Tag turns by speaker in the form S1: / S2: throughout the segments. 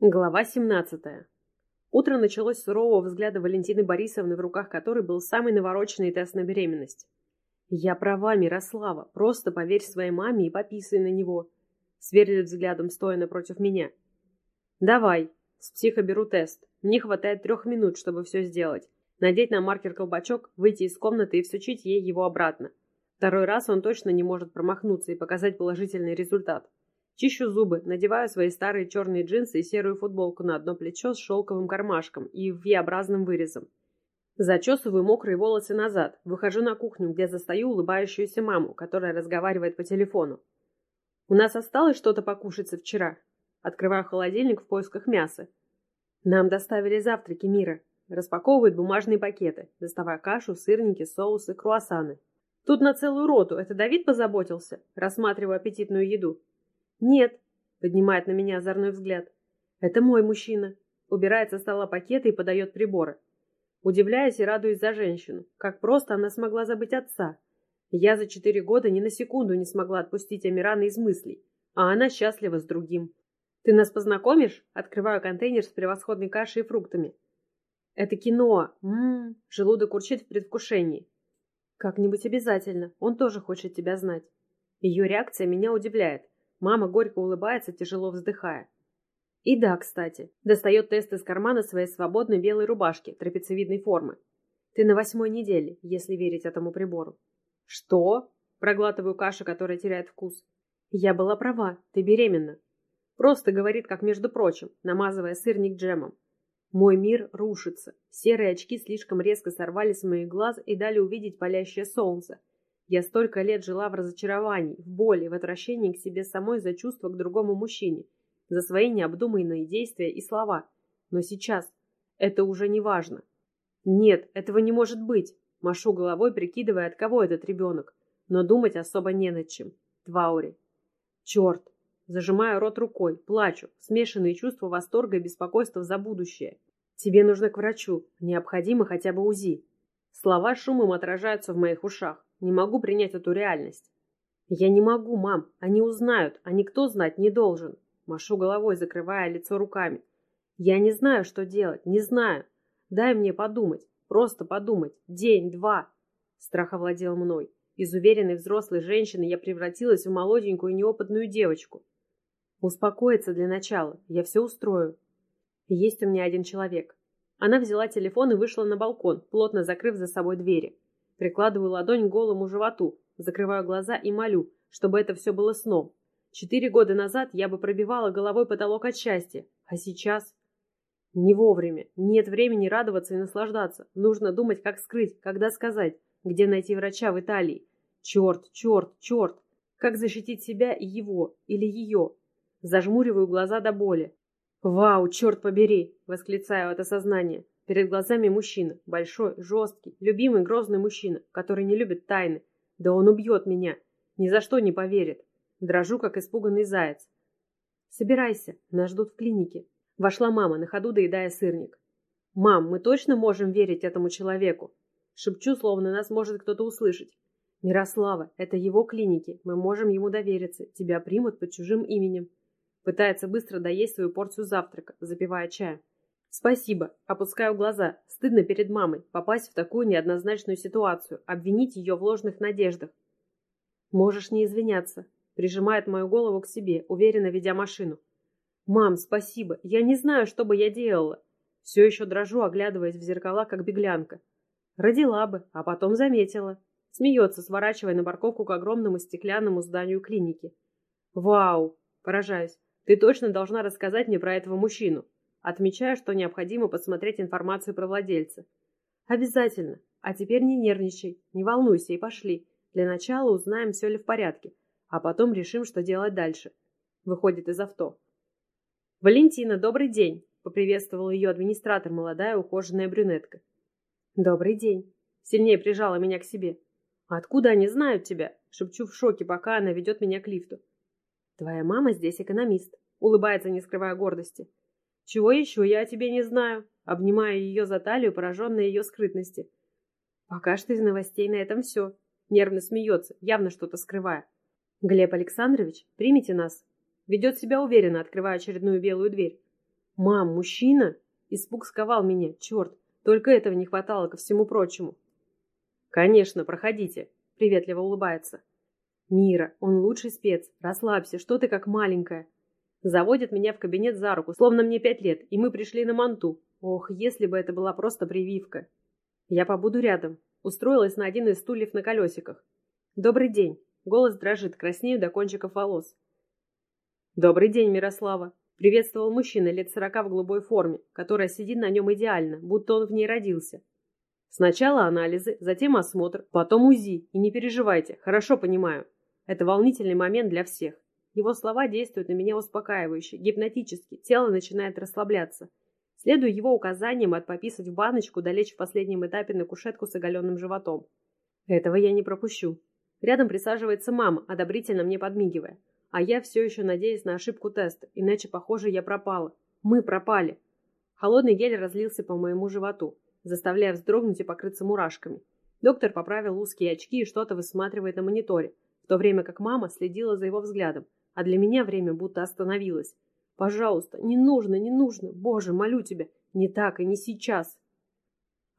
S1: Глава 17. Утро началось с сурового взгляда Валентины Борисовны, в руках которой был самый навороченный тест на беременность. «Я права, Мирослава, просто поверь своей маме и пописай на него», — сверлит взглядом, стоя напротив меня. «Давай, с психа беру тест. Мне хватает трех минут, чтобы все сделать. Надеть на маркер колбачок, выйти из комнаты и всучить ей его обратно. Второй раз он точно не может промахнуться и показать положительный результат. Чищу зубы, надеваю свои старые черные джинсы и серую футболку на одно плечо с шелковым кармашком и V-образным вырезом. Зачесываю мокрые волосы назад, выхожу на кухню, где застаю улыбающуюся маму, которая разговаривает по телефону. «У нас осталось что-то покушаться вчера?» Открываю холодильник в поисках мяса. «Нам доставили завтраки мира». Распаковывает бумажные пакеты, доставая кашу, сырники, соусы, круассаны. «Тут на целую роту. Это Давид позаботился?» Рассматриваю аппетитную еду. «Нет», — поднимает на меня озорной взгляд. «Это мой мужчина». Убирает со стола пакеты и подает приборы. Удивляюсь и радуюсь за женщину. Как просто она смогла забыть отца. Я за четыре года ни на секунду не смогла отпустить Амирана из мыслей, а она счастлива с другим. «Ты нас познакомишь?» Открываю контейнер с превосходной кашей и фруктами. «Это кино. Ммм, желудок урчит в предвкушении». «Как-нибудь обязательно. Он тоже хочет тебя знать». Ее реакция меня удивляет. Мама горько улыбается, тяжело вздыхая. И да, кстати, достает тест из кармана своей свободной белой рубашки трапециевидной формы. Ты на восьмой неделе, если верить этому прибору. Что? Проглатываю кашу, которая теряет вкус. Я была права, ты беременна. Просто говорит, как между прочим, намазывая сырник джемом. Мой мир рушится. Серые очки слишком резко сорвались с моих глаз и дали увидеть палящее солнце, я столько лет жила в разочаровании, в боли, в отвращении к себе самой за чувства к другому мужчине, за свои необдуманные действия и слова. Но сейчас это уже не важно. Нет, этого не может быть. Машу головой, прикидывая, от кого этот ребенок. Но думать особо не над чем. Тваури. Черт. Зажимаю рот рукой, плачу. Смешанные чувства восторга и беспокойства за будущее. Тебе нужно к врачу. Необходимо хотя бы УЗИ. Слова шумом отражаются в моих ушах. Не могу принять эту реальность. Я не могу, мам. Они узнают, а никто знать не должен. Машу головой, закрывая лицо руками. Я не знаю, что делать, не знаю. Дай мне подумать, просто подумать. День, два. Страх овладел мной. Из уверенной взрослой женщины я превратилась в молоденькую неопытную девочку. Успокоиться для начала, я все устрою. Есть у меня один человек. Она взяла телефон и вышла на балкон, плотно закрыв за собой двери. Прикладываю ладонь к голому животу, закрываю глаза и молю, чтобы это все было сном. Четыре года назад я бы пробивала головой потолок от счастья, а сейчас... Не вовремя. Нет времени радоваться и наслаждаться. Нужно думать, как скрыть, когда сказать, где найти врача в Италии. Черт, черт, черт. Как защитить себя и его, или ее? Зажмуриваю глаза до боли. «Вау, черт побери!» — восклицаю от осознания. Перед глазами мужчина, большой, жесткий, любимый, грозный мужчина, который не любит тайны. Да он убьет меня. Ни за что не поверит. Дрожу, как испуганный заяц. «Собирайся, нас ждут в клинике». Вошла мама, на ходу доедая сырник. «Мам, мы точно можем верить этому человеку?» Шепчу, словно нас может кто-то услышать. «Мирослава, это его клиники, мы можем ему довериться, тебя примут под чужим именем». Пытается быстро доесть свою порцию завтрака, запивая чаем. Спасибо. Опускаю глаза. Стыдно перед мамой попасть в такую неоднозначную ситуацию, обвинить ее в ложных надеждах. Можешь не извиняться. Прижимает мою голову к себе, уверенно ведя машину. Мам, спасибо. Я не знаю, что бы я делала. Все еще дрожу, оглядываясь в зеркала, как беглянка. Родила бы, а потом заметила. Смеется, сворачивая на парковку к огромному стеклянному зданию клиники. Вау! Поражаюсь. Ты точно должна рассказать мне про этого мужчину. Отмечаю, что необходимо посмотреть информацию про владельца. Обязательно. А теперь не нервничай, не волнуйся и пошли. Для начала узнаем, все ли в порядке, а потом решим, что делать дальше. Выходит из авто. «Валентина, добрый день!» — поприветствовал ее администратор, молодая ухоженная брюнетка. «Добрый день!» — сильнее прижала меня к себе. «Откуда они знают тебя?» — шепчу в шоке, пока она ведет меня к лифту. «Твоя мама здесь экономист», — улыбается, не скрывая гордости. «Чего еще я о тебе не знаю?» Обнимая ее за талию, пораженная ее скрытности. «Пока что из новостей на этом все». Нервно смеется, явно что-то скрывая. «Глеб Александрович, примите нас». Ведет себя уверенно, открывая очередную белую дверь. «Мам, мужчина?» Испуг сковал меня, черт. Только этого не хватало ко всему прочему. «Конечно, проходите», — приветливо улыбается. «Мира, он лучший спец. Расслабься, что ты как маленькая». Заводит меня в кабинет за руку, словно мне пять лет, и мы пришли на манту. Ох, если бы это была просто прививка. Я побуду рядом. Устроилась на один из стульев на колесиках. «Добрый день». Голос дрожит, краснею до кончиков волос. «Добрый день, Мирослава», — приветствовал мужчина лет сорока в голубой форме, которая сидит на нем идеально, будто он в ней родился. Сначала анализы, затем осмотр, потом УЗИ. И не переживайте, хорошо понимаю. Это волнительный момент для всех. Его слова действуют на меня успокаивающе, гипнотически, тело начинает расслабляться. Следуя его указаниям отпописать в баночку, долечь в последнем этапе на кушетку с оголенным животом. Этого я не пропущу. Рядом присаживается мама, одобрительно мне подмигивая. А я все еще надеюсь на ошибку теста, иначе, похоже, я пропала. Мы пропали. Холодный гель разлился по моему животу, заставляя вздрогнуть и покрыться мурашками. Доктор поправил узкие очки и что-то высматривает на мониторе, в то время как мама следила за его взглядом, а для меня время будто остановилось. «Пожалуйста, не нужно, не нужно, боже, молю тебя, не так и не сейчас».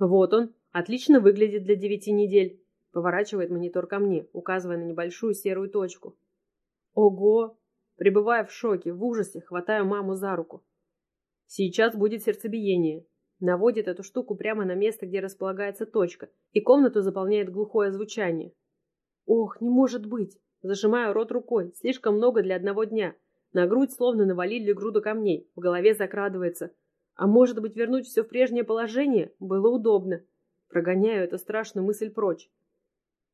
S1: Вот он, отлично выглядит для девяти недель. Поворачивает монитор ко мне, указывая на небольшую серую точку. Ого! Пребывая в шоке, в ужасе, хватаю маму за руку. Сейчас будет сердцебиение. Наводит эту штуку прямо на место, где располагается точка, и комнату заполняет глухое звучание. Ох, не может быть! Зажимаю рот рукой. Слишком много для одного дня. На грудь словно навалили груду камней. В голове закрадывается. А может быть, вернуть все в прежнее положение? Было удобно. Прогоняю эту страшную мысль прочь.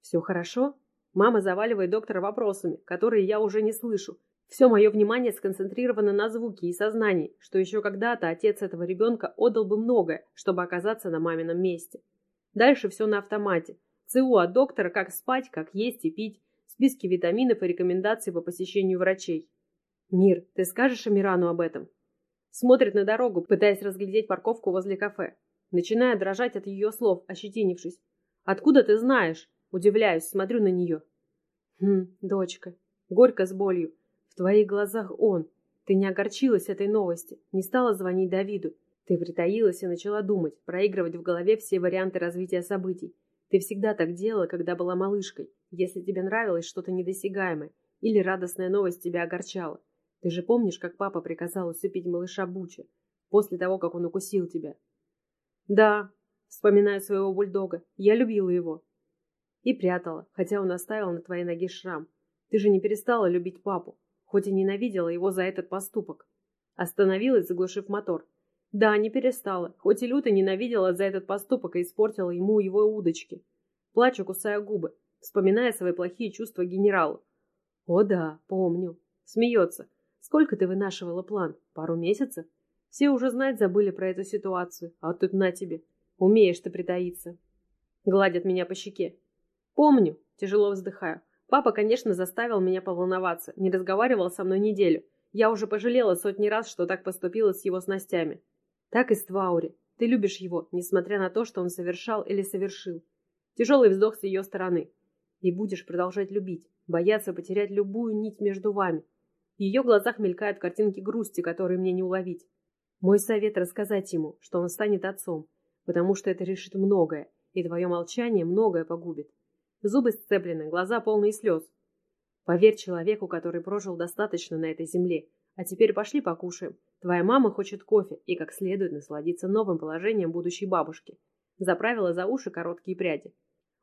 S1: Все хорошо? Мама заваливает доктора вопросами, которые я уже не слышу. Все мое внимание сконцентрировано на звуке и сознании, что еще когда-то отец этого ребенка отдал бы многое, чтобы оказаться на мамином месте. Дальше все на автомате. ЦУ от доктора, как спать, как есть и пить, списки витаминов и рекомендаций по посещению врачей. «Мир, ты скажешь Амирану об этом?» Смотрит на дорогу, пытаясь разглядеть парковку возле кафе. Начиная дрожать от ее слов, ощетинившись. «Откуда ты знаешь?» Удивляюсь, смотрю на нее. Хм, дочка, горько с болью. В твоих глазах он. Ты не огорчилась этой новости, не стала звонить Давиду. Ты притаилась и начала думать, проигрывать в голове все варианты развития событий. Ты всегда так делала, когда была малышкой, если тебе нравилось что-то недосягаемое или радостная новость тебя огорчала. Ты же помнишь, как папа приказал усыпить малыша Буча после того, как он укусил тебя? Да, вспоминаю своего бульдога, я любила его. И прятала, хотя он оставил на твоей ноге шрам. Ты же не перестала любить папу, хоть и ненавидела его за этот поступок. Остановилась, заглушив мотор. Да, не перестала, хоть и люто ненавидела за этот поступок и испортила ему его удочки. Плачу, кусая губы, вспоминая свои плохие чувства генералу. О да, помню. Смеется. Сколько ты вынашивала план? Пару месяцев? Все уже знать забыли про эту ситуацию, а тут на тебе. Умеешь ты притаиться. Гладят меня по щеке. Помню, тяжело вздыхаю. Папа, конечно, заставил меня поволноваться, не разговаривал со мной неделю. Я уже пожалела сотни раз, что так поступила с его снастями. Так и с Тваури. Ты любишь его, несмотря на то, что он совершал или совершил. Тяжелый вздох с ее стороны. И будешь продолжать любить, бояться потерять любую нить между вами. В ее глазах мелькают картинки грусти, которые мне не уловить. Мой совет рассказать ему, что он станет отцом, потому что это решит многое, и твое молчание многое погубит. Зубы сцеплены, глаза полные слез. Поверь человеку, который прожил достаточно на этой земле. А теперь пошли покушаем. Твоя мама хочет кофе и как следует насладиться новым положением будущей бабушки. Заправила за уши короткие пряди.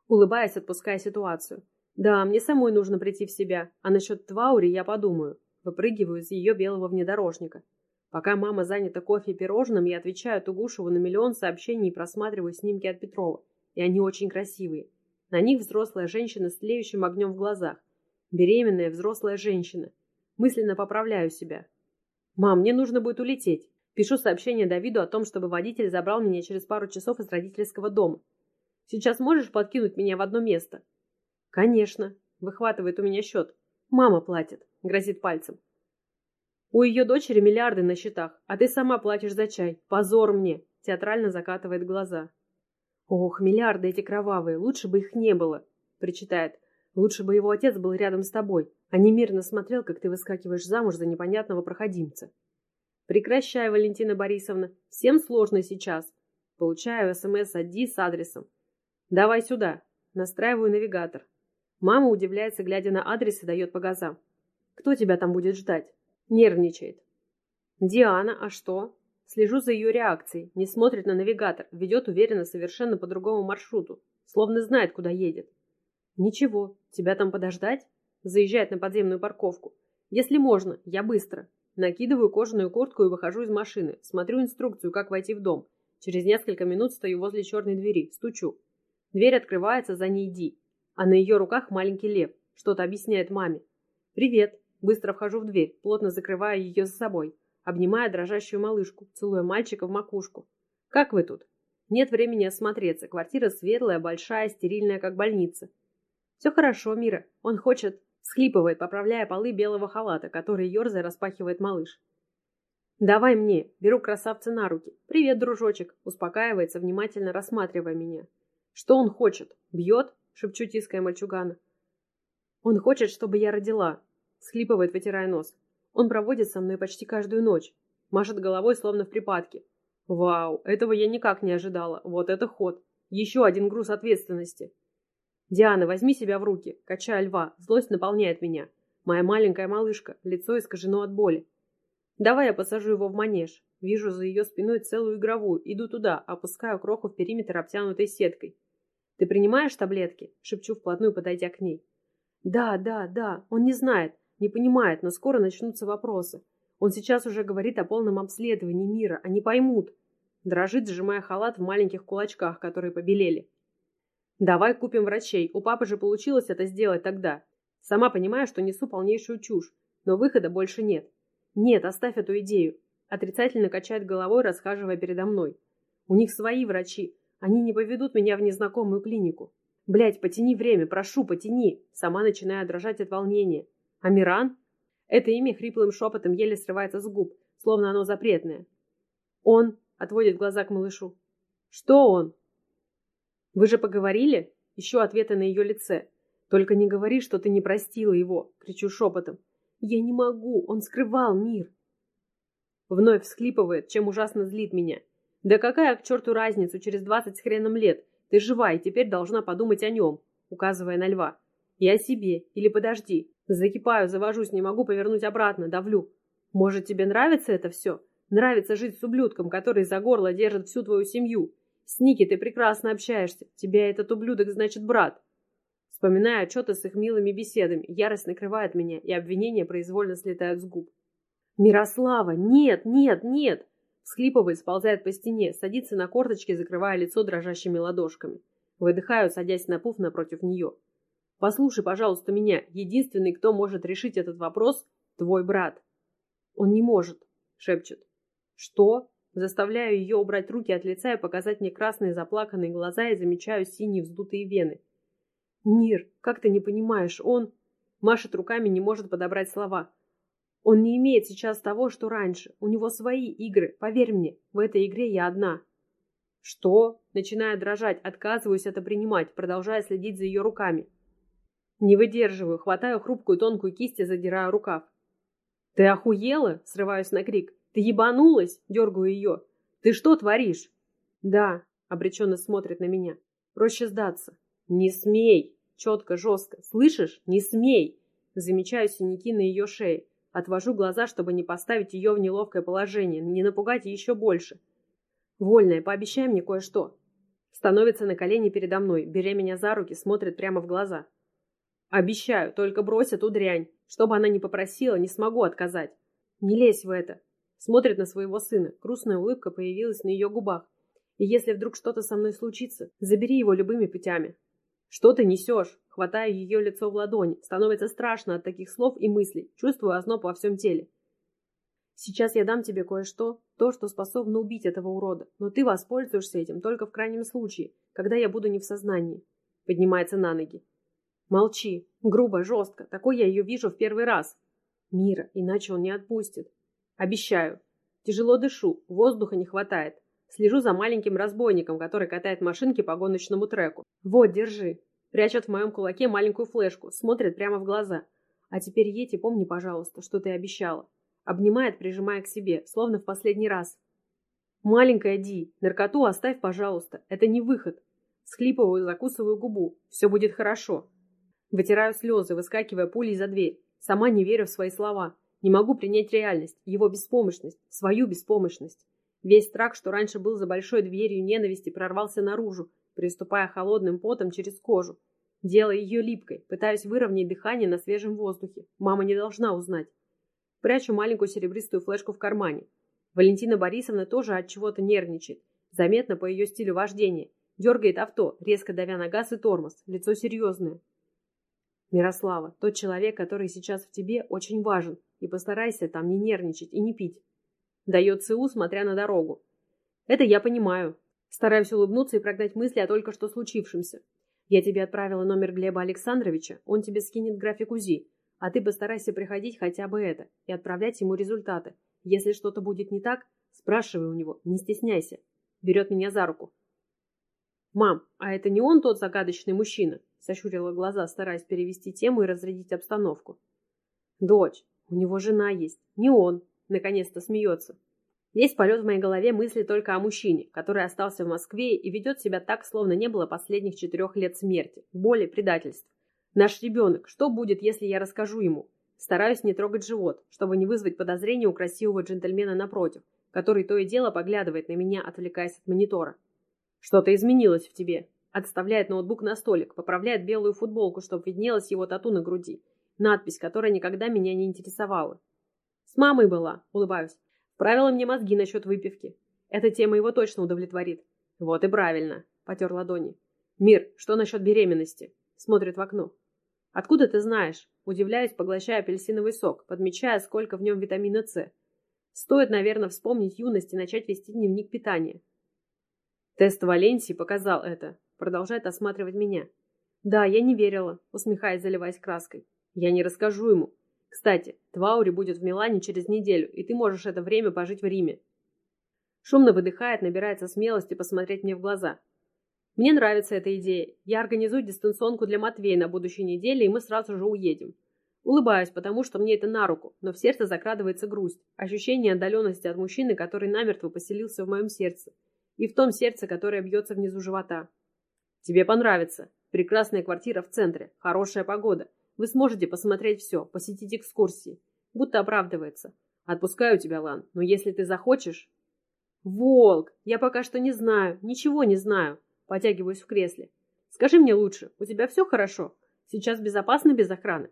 S1: Улыбаясь, отпуская ситуацию. Да, мне самой нужно прийти в себя, а насчет Тваури я подумаю. Выпрыгиваю из ее белого внедорожника. Пока мама занята кофе и пирожным, я отвечаю Тугушеву на миллион сообщений и просматриваю снимки от Петрова. И они очень красивые. На них взрослая женщина с тлеющим огнем в глазах. Беременная взрослая женщина. Мысленно поправляю себя. «Мам, мне нужно будет улететь». Пишу сообщение Давиду о том, чтобы водитель забрал меня через пару часов из родительского дома. «Сейчас можешь подкинуть меня в одно место?» «Конечно», — выхватывает у меня счет. «Мама платит», — грозит пальцем. «У ее дочери миллиарды на счетах, а ты сама платишь за чай. Позор мне!» — театрально закатывает глаза. «Ох, миллиарды эти кровавые, лучше бы их не было», — причитает. «Лучше бы его отец был рядом с тобой, а не мирно смотрел, как ты выскакиваешь замуж за непонятного проходимца». Прекращай, Валентина Борисовна. Всем сложно сейчас. Получаю СМС от Ди с адресом. Давай сюда. Настраиваю навигатор. Мама удивляется, глядя на адрес и дает по газам. Кто тебя там будет ждать? Нервничает. Диана, а что? Слежу за ее реакцией. Не смотрит на навигатор. Ведет уверенно совершенно по другому маршруту. Словно знает, куда едет. Ничего. Тебя там подождать? Заезжает на подземную парковку. Если можно, я быстро. Накидываю кожаную куртку и выхожу из машины. Смотрю инструкцию, как войти в дом. Через несколько минут стою возле черной двери. Стучу. Дверь открывается, за ней Ди. А на ее руках маленький лев. Что-то объясняет маме. «Привет». Быстро вхожу в дверь, плотно закрывая ее за собой. Обнимая дрожащую малышку, целуя мальчика в макушку. «Как вы тут?» Нет времени осмотреться. Квартира светлая, большая, стерильная, как больница. «Все хорошо, Мира. Он хочет...» Схлипывает, поправляя полы белого халата, который ерзая распахивает малыш. «Давай мне!» Беру красавца на руки. «Привет, дружочек!» Успокаивается, внимательно рассматривая меня. «Что он хочет? Бьет?» Шепчу, тиская мальчугана. «Он хочет, чтобы я родила!» Схлипывает, вытирая нос. «Он проводит со мной почти каждую ночь!» Машет головой, словно в припадке. «Вау! Этого я никак не ожидала! Вот это ход! Еще один груз ответственности!» «Диана, возьми себя в руки!» Качая льва, злость наполняет меня. Моя маленькая малышка, лицо искажено от боли. Давай я посажу его в манеж. Вижу за ее спиной целую игровую. Иду туда, опускаю кроху в периметр, обтянутой сеткой. Ты принимаешь таблетки? Шепчу вплотную, подойдя к ней. Да, да, да. Он не знает, не понимает, но скоро начнутся вопросы. Он сейчас уже говорит о полном обследовании мира. Они поймут. Дрожит, сжимая халат в маленьких кулачках, которые побелели. Давай купим врачей. У папы же получилось это сделать тогда. Сама понимаю, что несу полнейшую чушь, но выхода больше нет. Нет, оставь эту идею. Отрицательно качает головой, расхаживая передо мной. У них свои врачи. Они не поведут меня в незнакомую клинику. Блять, потяни время, прошу, потяни. Сама начинаю дрожать от волнения. Амиран? Это имя хриплым шепотом еле срывается с губ, словно оно запретное. Он отводит глаза к малышу. Что он? Вы же поговорили? Ищу ответы на ее лице. Только не говори, что ты не простила его, кричу шепотом. Я не могу, он скрывал мир. Вновь всхлипывает, чем ужасно злит меня. Да какая к черту разницу через двадцать с хреном лет? Ты жива и теперь должна подумать о нем, указывая на льва. О себе. Или подожди. Закипаю, завожусь, не могу повернуть обратно, давлю. Может, тебе нравится это все? Нравится жить с ублюдком, который за горло держит всю твою семью. С Ники ты прекрасно общаешься. Тебя этот ублюдок значит брат. Вспоминая отчеты с их милыми беседами, ярость накрывает меня, и обвинения произвольно слетают с губ. «Мирослава! Нет, нет, нет!» Схлипывает, сползает по стене, садится на корточки, закрывая лицо дрожащими ладошками. Выдыхаю, садясь на пуф напротив нее. «Послушай, пожалуйста, меня. Единственный, кто может решить этот вопрос – твой брат». «Он не может», – шепчет. «Что?» Заставляю ее убрать руки от лица и показать мне красные заплаканные глаза и замечаю синие вздутые вены. «Мир, как ты не понимаешь, он...» Машет руками, не может подобрать слова. «Он не имеет сейчас того, что раньше. У него свои игры. Поверь мне, в этой игре я одна». «Что?» Начиная дрожать, отказываюсь это принимать, продолжая следить за ее руками. Не выдерживаю, хватаю хрупкую тонкую кисть и задираю рукав. «Ты охуела?» — срываюсь на крик. «Ты ебанулась?» — дергаю ее. «Ты что творишь?» «Да», — обреченно смотрит на меня. «Проще сдаться». «Не смей!» Четко, жестко. «Слышишь? Не смей!» Замечаю синяки на ее шее. Отвожу глаза, чтобы не поставить ее в неловкое положение, не напугать еще больше. «Вольная, пообещай мне кое-что». Становится на колени передо мной, беря меня за руки, смотрит прямо в глаза. «Обещаю, только брось эту дрянь. Чтобы она не попросила, не смогу отказать. Не лезь в это». Смотрит на своего сына. Грустная улыбка появилась на ее губах. «И если вдруг что-то со мной случится, забери его любыми путями. «Что ты несешь?» Хватаю ее лицо в ладони. Становится страшно от таких слов и мыслей. Чувствую озноб во всем теле. «Сейчас я дам тебе кое-что, то, что способно убить этого урода, но ты воспользуешься этим только в крайнем случае, когда я буду не в сознании». Поднимается на ноги. «Молчи. Грубо, жестко. Такой я ее вижу в первый раз». «Мира, иначе он не отпустит». «Обещаю. Тяжело дышу, воздуха не хватает. Слежу за маленьким разбойником, который катает машинки по гоночному треку. Вот, держи. Прячет в моем кулаке маленькую флешку, смотрит прямо в глаза. А теперь едь и помни, пожалуйста, что ты обещала. Обнимает, прижимая к себе, словно в последний раз. «Маленькая Ди, наркоту оставь, пожалуйста. Это не выход». Схлипываю, закусываю губу. «Все будет хорошо». Вытираю слезы, выскакивая пулей за дверь. Сама не верю в свои слова. Не могу принять реальность, его беспомощность, свою беспомощность. Весь страх, что раньше был за большой дверью ненависти, прорвался наружу, приступая холодным потом через кожу. Делая ее липкой, пытаюсь выровнять дыхание на свежем воздухе. Мама не должна узнать. Прячу маленькую серебристую флешку в кармане. Валентина Борисовна тоже от чего-то нервничает. Заметно по ее стилю вождения. Дергает авто, резко давя на газ и тормоз. Лицо серьезное. Мирослава, тот человек, который сейчас в тебе, очень важен. И постарайся там не нервничать и не пить. Дает ЦУ, смотря на дорогу. Это я понимаю. Стараюсь улыбнуться и прогнать мысли о только что случившемся. Я тебе отправила номер Глеба Александровича, он тебе скинет график УЗИ. А ты постарайся приходить хотя бы это и отправлять ему результаты. Если что-то будет не так, спрашивай у него, не стесняйся. Берет меня за руку. «Мам, а это не он тот загадочный мужчина?» Сощурила глаза, стараясь перевести тему и разрядить обстановку. «Дочь, у него жена есть. Не он!» Наконец-то смеется. Весь полет в моей голове мысли только о мужчине, который остался в Москве и ведет себя так, словно не было последних четырех лет смерти, боли, предательств. Наш ребенок, что будет, если я расскажу ему? Стараюсь не трогать живот, чтобы не вызвать подозрения у красивого джентльмена напротив, который то и дело поглядывает на меня, отвлекаясь от монитора. Что-то изменилось в тебе. Отставляет ноутбук на столик, поправляет белую футболку, чтобы виднелась его тату на груди. Надпись, которая никогда меня не интересовала. С мамой была, улыбаюсь. Правила мне мозги насчет выпивки. Эта тема его точно удовлетворит. Вот и правильно, потер ладони. Мир, что насчет беременности? Смотрит в окно. Откуда ты знаешь? Удивляюсь, поглощая апельсиновый сок, подмечая, сколько в нем витамина С. Стоит, наверное, вспомнить юность и начать вести дневник питания. Тест Валенсии показал это. Продолжает осматривать меня. Да, я не верила, усмехаясь, заливаясь краской. Я не расскажу ему. Кстати, Тваури будет в Милане через неделю, и ты можешь это время пожить в Риме. Шумно выдыхает, набирается смелости посмотреть мне в глаза. Мне нравится эта идея. Я организую дистанционку для Матвея на будущей неделе, и мы сразу же уедем. Улыбаюсь, потому что мне это на руку, но в сердце закрадывается грусть, ощущение отдаленности от мужчины, который намертво поселился в моем сердце, и в том сердце, которое бьется внизу живота. Тебе понравится. Прекрасная квартира в центре, хорошая погода. Вы сможете посмотреть все, посетить экскурсии. Будто оправдывается. Отпускаю тебя, Лан, но если ты захочешь... Волк! Я пока что не знаю, ничего не знаю. Потягиваюсь в кресле. Скажи мне лучше, у тебя все хорошо? Сейчас безопасно без охраны?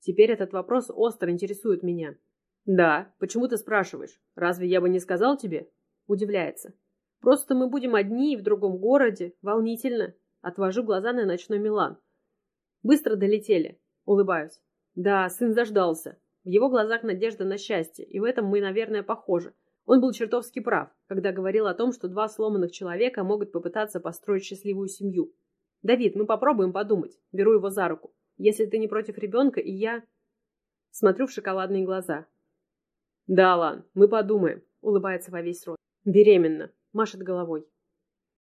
S1: Теперь этот вопрос остро интересует меня. Да, почему ты спрашиваешь? Разве я бы не сказал тебе? Удивляется. Просто мы будем одни и в другом городе. Волнительно. Отвожу глаза на ночной Милан. Быстро долетели. Улыбаюсь. Да, сын заждался. В его глазах надежда на счастье, и в этом мы, наверное, похожи. Он был чертовски прав, когда говорил о том, что два сломанных человека могут попытаться построить счастливую семью. «Давид, мы попробуем подумать». Беру его за руку. «Если ты не против ребенка, и я...» Смотрю в шоколадные глаза. «Да, Лан, мы подумаем», — улыбается во весь рот. «Беременна», — машет головой.